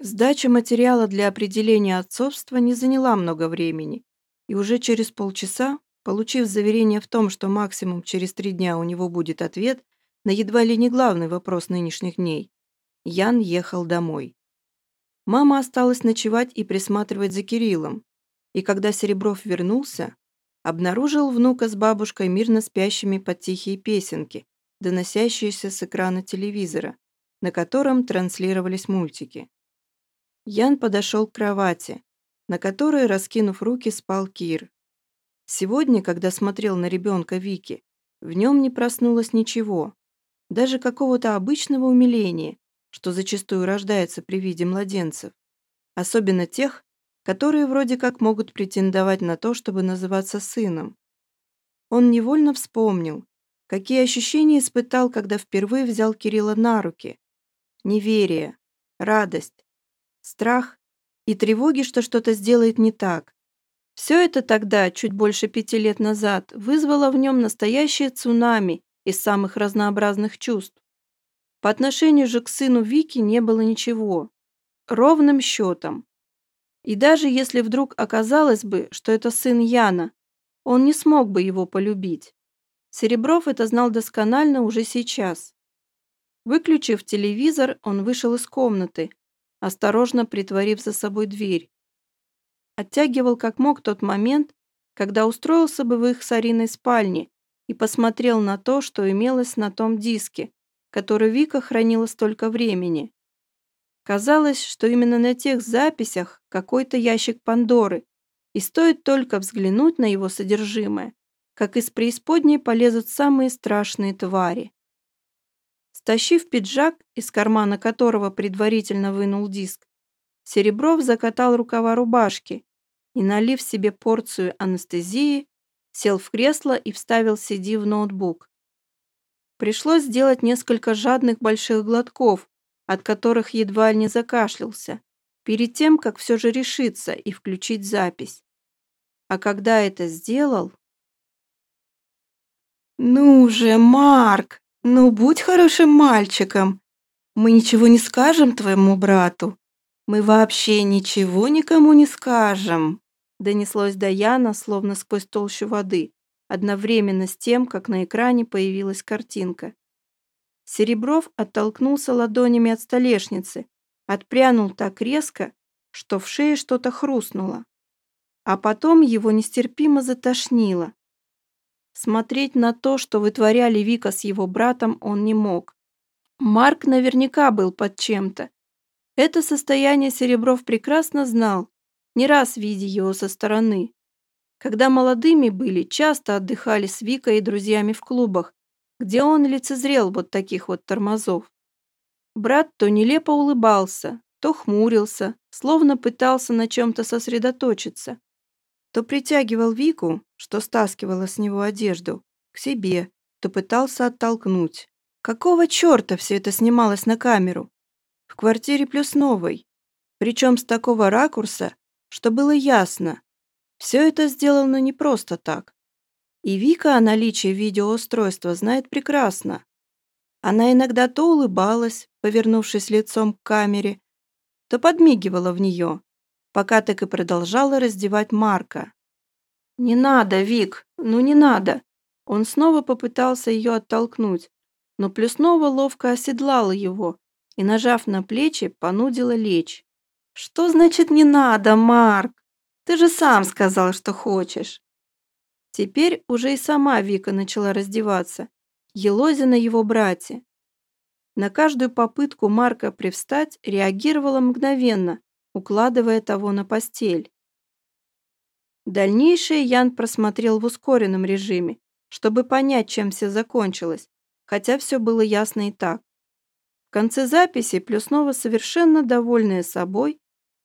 Сдача материала для определения отцовства не заняла много времени, и уже через полчаса, получив заверение в том, что максимум через три дня у него будет ответ на едва ли не главный вопрос нынешних дней, Ян ехал домой. Мама осталась ночевать и присматривать за Кириллом, и когда Серебров вернулся, обнаружил внука с бабушкой мирно спящими под тихие песенки, доносящиеся с экрана телевизора, на котором транслировались мультики. Ян подошел к кровати, на которой, раскинув руки, спал Кир. Сегодня, когда смотрел на ребенка Вики, в нем не проснулось ничего, даже какого-то обычного умиления, что зачастую рождается при виде младенцев, особенно тех, которые вроде как могут претендовать на то, чтобы называться сыном. Он невольно вспомнил, какие ощущения испытал, когда впервые взял Кирилла на руки. Неверие, радость, страх и тревоги, что что-то сделает не так. Все это тогда, чуть больше пяти лет назад, вызвало в нем настоящее цунами из самых разнообразных чувств. По отношению же к сыну Вики не было ничего. Ровным счетом. И даже если вдруг оказалось бы, что это сын Яна, он не смог бы его полюбить. Серебров это знал досконально уже сейчас. Выключив телевизор, он вышел из комнаты, осторожно притворив за собой дверь. Оттягивал как мог тот момент, когда устроился бы в их с Ариной спальне и посмотрел на то, что имелось на том диске, который Вика хранила столько времени. Казалось, что именно на тех записях какой-то ящик Пандоры, и стоит только взглянуть на его содержимое, как из преисподней полезут самые страшные твари. Стащив пиджак, из кармана которого предварительно вынул диск, Серебров закатал рукава рубашки и, налив себе порцию анестезии, сел в кресло и вставил CD в ноутбук. Пришлось сделать несколько жадных больших глотков, от которых едва не закашлялся, перед тем, как все же решиться и включить запись. А когда это сделал... «Ну же, Марк!» «Ну, будь хорошим мальчиком. Мы ничего не скажем твоему брату. Мы вообще ничего никому не скажем», донеслось до Яна, словно сквозь толщу воды, одновременно с тем, как на экране появилась картинка. Серебров оттолкнулся ладонями от столешницы, отпрянул так резко, что в шее что-то хрустнуло. А потом его нестерпимо затошнило. Смотреть на то, что вытворяли Вика с его братом, он не мог. Марк наверняка был под чем-то. Это состояние Серебров прекрасно знал, не раз видя его со стороны. Когда молодыми были, часто отдыхали с Викой и друзьями в клубах, где он лицезрел вот таких вот тормозов. Брат то нелепо улыбался, то хмурился, словно пытался на чем-то сосредоточиться то притягивал Вику, что стаскивала с него одежду, к себе, то пытался оттолкнуть. Какого черта все это снималось на камеру? В квартире плюс новой. Причем с такого ракурса, что было ясно. Все это сделано не просто так. И Вика о наличии видеоустройства знает прекрасно. Она иногда то улыбалась, повернувшись лицом к камере, то подмигивала в нее, пока так и продолжала раздевать Марка. «Не надо, Вик, ну не надо!» Он снова попытался ее оттолкнуть, но Плюснова ловко оседлала его и, нажав на плечи, понудила лечь. «Что значит не надо, Марк? Ты же сам сказал, что хочешь!» Теперь уже и сама Вика начала раздеваться, елозя на его брате. На каждую попытку Марка привстать реагировала мгновенно, укладывая того на постель. Дальнейшее Ян просмотрел в ускоренном режиме, чтобы понять, чем все закончилось, хотя все было ясно и так. В конце записи Плюснова, совершенно довольная собой,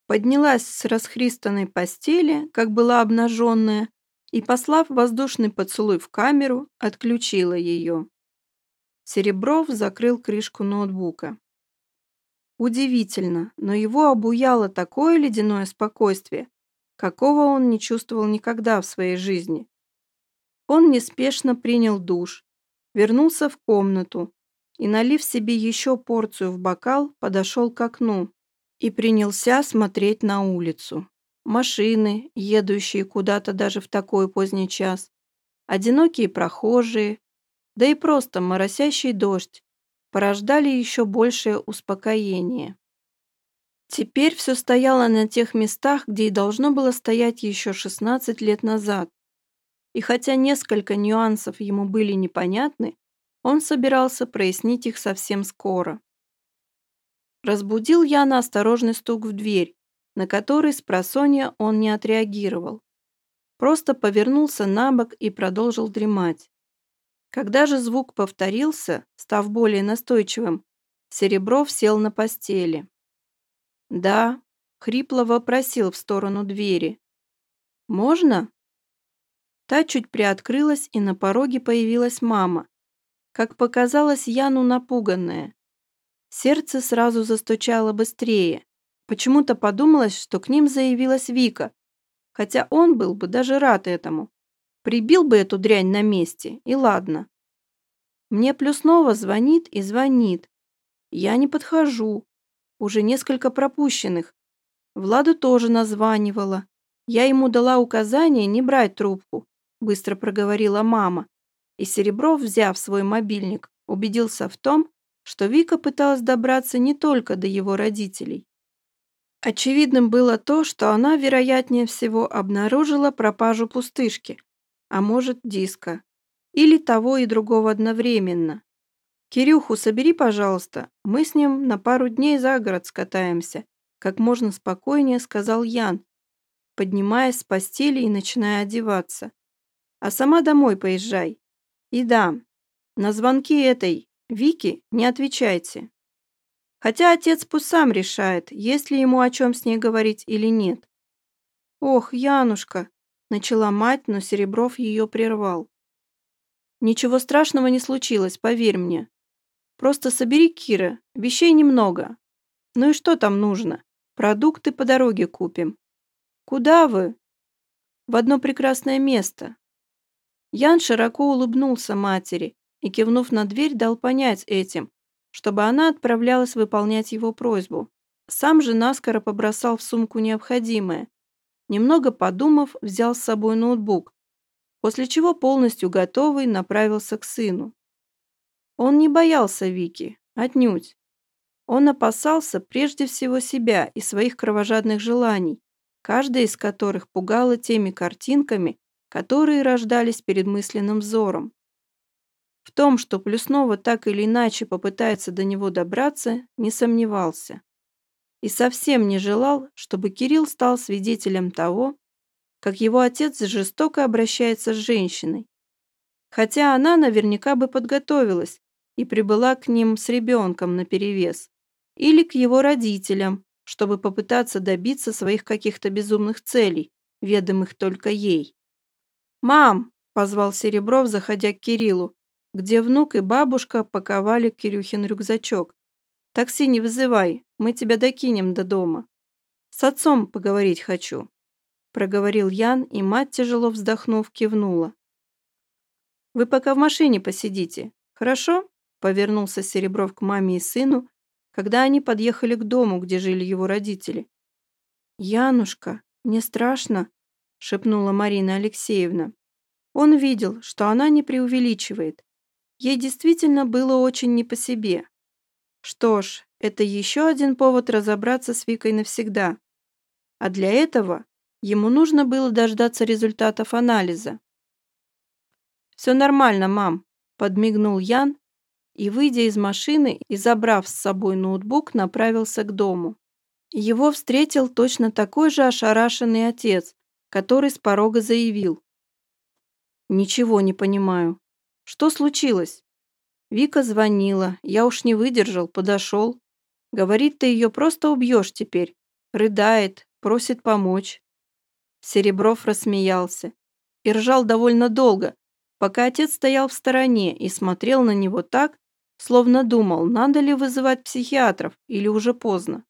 поднялась с расхристанной постели, как была обнаженная, и, послав воздушный поцелуй в камеру, отключила ее. Серебров закрыл крышку ноутбука. Удивительно, но его обуяло такое ледяное спокойствие, какого он не чувствовал никогда в своей жизни. Он неспешно принял душ, вернулся в комнату и, налив себе еще порцию в бокал, подошел к окну и принялся смотреть на улицу. Машины, едущие куда-то даже в такой поздний час, одинокие прохожие, да и просто моросящий дождь порождали еще большее успокоение. Теперь все стояло на тех местах, где и должно было стоять еще 16 лет назад. И хотя несколько нюансов ему были непонятны, он собирался прояснить их совсем скоро. Разбудил я на осторожный стук в дверь, на который с просонья он не отреагировал. Просто повернулся на бок и продолжил дремать. Когда же звук повторился, став более настойчивым, Серебров сел на постели. «Да», — хрипло вопросил в сторону двери. «Можно?» Та чуть приоткрылась, и на пороге появилась мама. Как показалось, Яну напуганная. Сердце сразу застучало быстрее. Почему-то подумалось, что к ним заявилась Вика, хотя он был бы даже рад этому. Прибил бы эту дрянь на месте, и ладно. Мне Плюснова звонит и звонит. Я не подхожу уже несколько пропущенных. Владу тоже названивала. Я ему дала указание не брать трубку, быстро проговорила мама. И Серебров, взяв свой мобильник, убедился в том, что Вика пыталась добраться не только до его родителей. Очевидным было то, что она, вероятнее всего, обнаружила пропажу пустышки, а может, диска, или того и другого одновременно. «Кирюху собери, пожалуйста, мы с ним на пару дней за город скатаемся», как можно спокойнее сказал Ян, поднимаясь с постели и начиная одеваться. «А сама домой поезжай. И да, на звонки этой Вики не отвечайте. Хотя отец пусть сам решает, есть ли ему о чем с ней говорить или нет». «Ох, Янушка!» – начала мать, но Серебров ее прервал. «Ничего страшного не случилось, поверь мне. Просто собери, Кира, вещей немного. Ну и что там нужно? Продукты по дороге купим. Куда вы? В одно прекрасное место. Ян широко улыбнулся матери и, кивнув на дверь, дал понять этим, чтобы она отправлялась выполнять его просьбу. Сам же наскоро побросал в сумку необходимое. Немного подумав, взял с собой ноутбук, после чего полностью готовый направился к сыну. Он не боялся Вики, отнюдь. Он опасался прежде всего себя и своих кровожадных желаний, каждая из которых пугала теми картинками, которые рождались перед мысленным взором. В том, что Плюснова так или иначе попытается до него добраться, не сомневался. И совсем не желал, чтобы Кирилл стал свидетелем того, как его отец жестоко обращается с женщиной. Хотя она наверняка бы подготовилась и прибыла к ним с ребенком наперевес, или к его родителям, чтобы попытаться добиться своих каких-то безумных целей, ведомых только ей. «Мам!» – позвал Серебров, заходя к Кириллу, где внук и бабушка паковали Кирюхин рюкзачок. «Такси не вызывай, мы тебя докинем до дома. С отцом поговорить хочу», – проговорил Ян, и мать, тяжело вздохнув, кивнула. «Вы пока в машине посидите, хорошо?» Повернулся Серебров к маме и сыну, когда они подъехали к дому, где жили его родители. «Янушка, мне страшно», — шепнула Марина Алексеевна. Он видел, что она не преувеличивает. Ей действительно было очень не по себе. Что ж, это еще один повод разобраться с Викой навсегда. А для этого ему нужно было дождаться результатов анализа. «Все нормально, мам», — подмигнул Ян, и, выйдя из машины и забрав с собой ноутбук, направился к дому. Его встретил точно такой же ошарашенный отец, который с порога заявил. «Ничего не понимаю. Что случилось?» Вика звонила, я уж не выдержал, подошел. Говорит, ты ее просто убьешь теперь. Рыдает, просит помочь. Серебров рассмеялся и ржал довольно долго, пока отец стоял в стороне и смотрел на него так, словно думал, надо ли вызывать психиатров или уже поздно.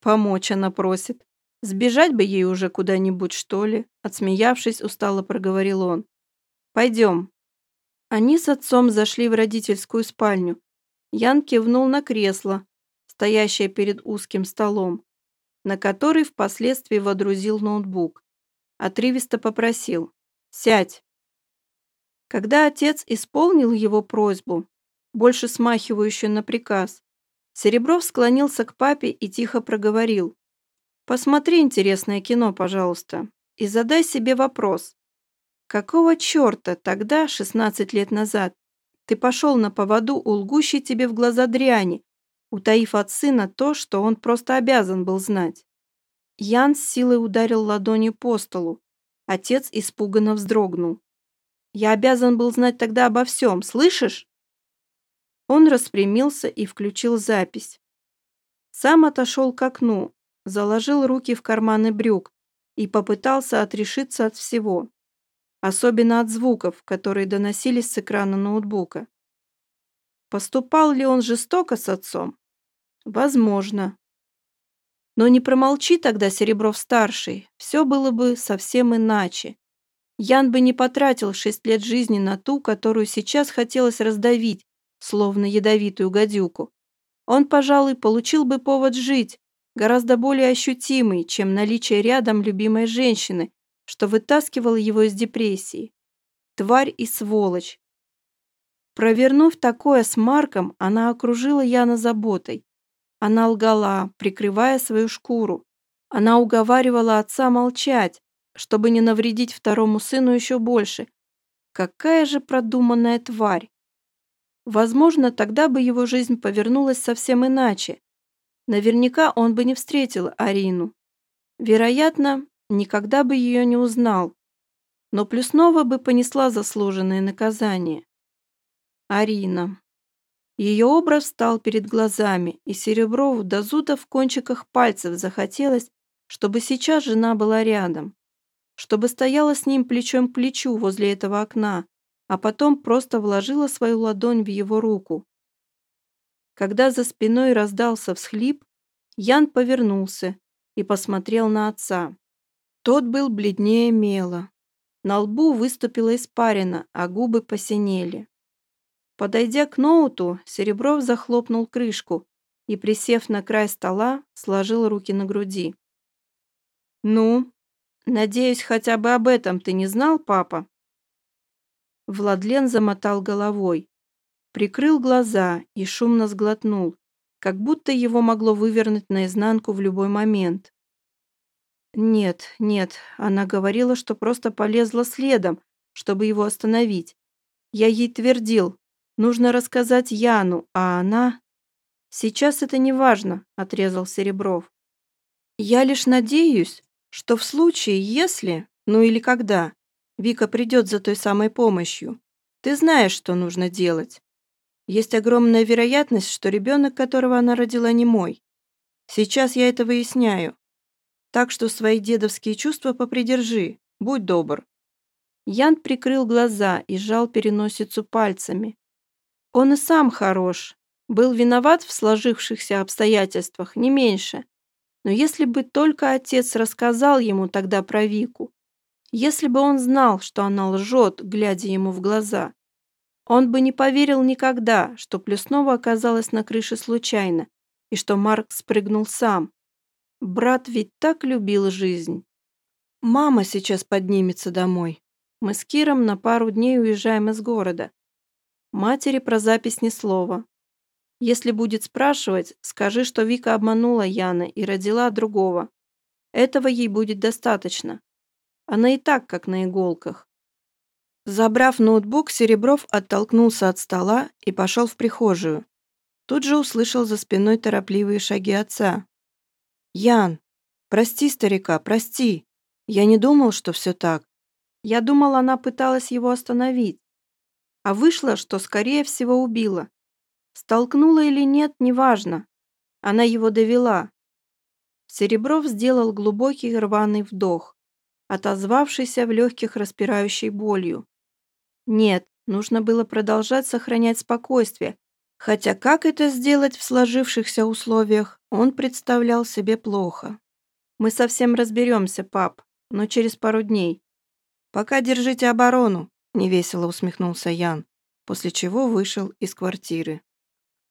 Помочь она просит. Сбежать бы ей уже куда-нибудь, что ли? Отсмеявшись, устало проговорил он. Пойдем. Они с отцом зашли в родительскую спальню. Ян кивнул на кресло, стоящее перед узким столом, на который впоследствии водрузил ноутбук. Отрывисто попросил «Сядь». Когда отец исполнил его просьбу, больше смахивающую на приказ, Серебров склонился к папе и тихо проговорил. «Посмотри интересное кино, пожалуйста, и задай себе вопрос. Какого черта тогда, 16 лет назад, ты пошел на поводу у лгущей тебе в глаза дряни, утаив от сына то, что он просто обязан был знать?» Ян с силой ударил ладонью по столу. Отец испуганно вздрогнул. «Я обязан был знать тогда обо всем, слышишь?» Он распрямился и включил запись. Сам отошел к окну, заложил руки в карманы брюк и попытался отрешиться от всего, особенно от звуков, которые доносились с экрана ноутбука. Поступал ли он жестоко с отцом? Возможно. Но не промолчи тогда Серебров-старший, все было бы совсем иначе. Ян бы не потратил шесть лет жизни на ту, которую сейчас хотелось раздавить, словно ядовитую гадюку. Он, пожалуй, получил бы повод жить, гораздо более ощутимый, чем наличие рядом любимой женщины, что вытаскивало его из депрессии. Тварь и сволочь. Провернув такое с Марком, она окружила Яна заботой. Она лгала, прикрывая свою шкуру. Она уговаривала отца молчать, чтобы не навредить второму сыну еще больше. Какая же продуманная тварь! Возможно, тогда бы его жизнь повернулась совсем иначе. Наверняка он бы не встретил Арину. Вероятно, никогда бы ее не узнал. Но Плюснова бы понесла заслуженное наказание. Арина. Ее образ стал перед глазами, и Сереброву до зуда в кончиках пальцев захотелось, чтобы сейчас жена была рядом, чтобы стояла с ним плечом к плечу возле этого окна, а потом просто вложила свою ладонь в его руку. Когда за спиной раздался всхлип, Ян повернулся и посмотрел на отца. Тот был бледнее мела. На лбу выступила испарина, а губы посинели. Подойдя к ноуту, Серебров захлопнул крышку и, присев на край стола, сложил руки на груди. «Ну, надеюсь, хотя бы об этом ты не знал, папа?» Владлен замотал головой, прикрыл глаза и шумно сглотнул, как будто его могло вывернуть наизнанку в любой момент. Нет, нет, она говорила, что просто полезла следом, чтобы его остановить. Я ей твердил, нужно рассказать Яну, а она... Сейчас это не важно, отрезал Серебров. Я лишь надеюсь, что в случае, если, ну или когда, Вика придет за той самой помощью. Ты знаешь, что нужно делать. Есть огромная вероятность, что ребенок, которого она родила, не мой. Сейчас я это выясняю. Так что свои дедовские чувства попридержи, будь добр». Ян прикрыл глаза и сжал переносицу пальцами. Он и сам хорош, был виноват в сложившихся обстоятельствах, не меньше. Но если бы только отец рассказал ему тогда про Вику, если бы он знал, что она лжет, глядя ему в глаза, он бы не поверил никогда, что Плюснова оказалась на крыше случайно и что Марк спрыгнул сам. Брат ведь так любил жизнь. Мама сейчас поднимется домой. Мы с Киром на пару дней уезжаем из города. Матери про запись ни слова. Если будет спрашивать, скажи, что Вика обманула Яна и родила другого. Этого ей будет достаточно. Она и так как на иголках. Забрав ноутбук, Серебров оттолкнулся от стола и пошел в прихожую. Тут же услышал за спиной торопливые шаги отца. «Ян, прости старика, прости. Я не думал, что все так. Я думал, она пыталась его остановить. А вышло, что, скорее всего, убила. Столкнула или нет, неважно. Она его довела». Серебров сделал глубокий рваный вдох отозвавшийся в легких распирающей болью. Нет, нужно было продолжать сохранять спокойствие, хотя как это сделать в сложившихся условиях, он представлял себе плохо. «Мы совсем разберемся, пап, но через пару дней. Пока держите оборону», — невесело усмехнулся Ян, после чего вышел из квартиры.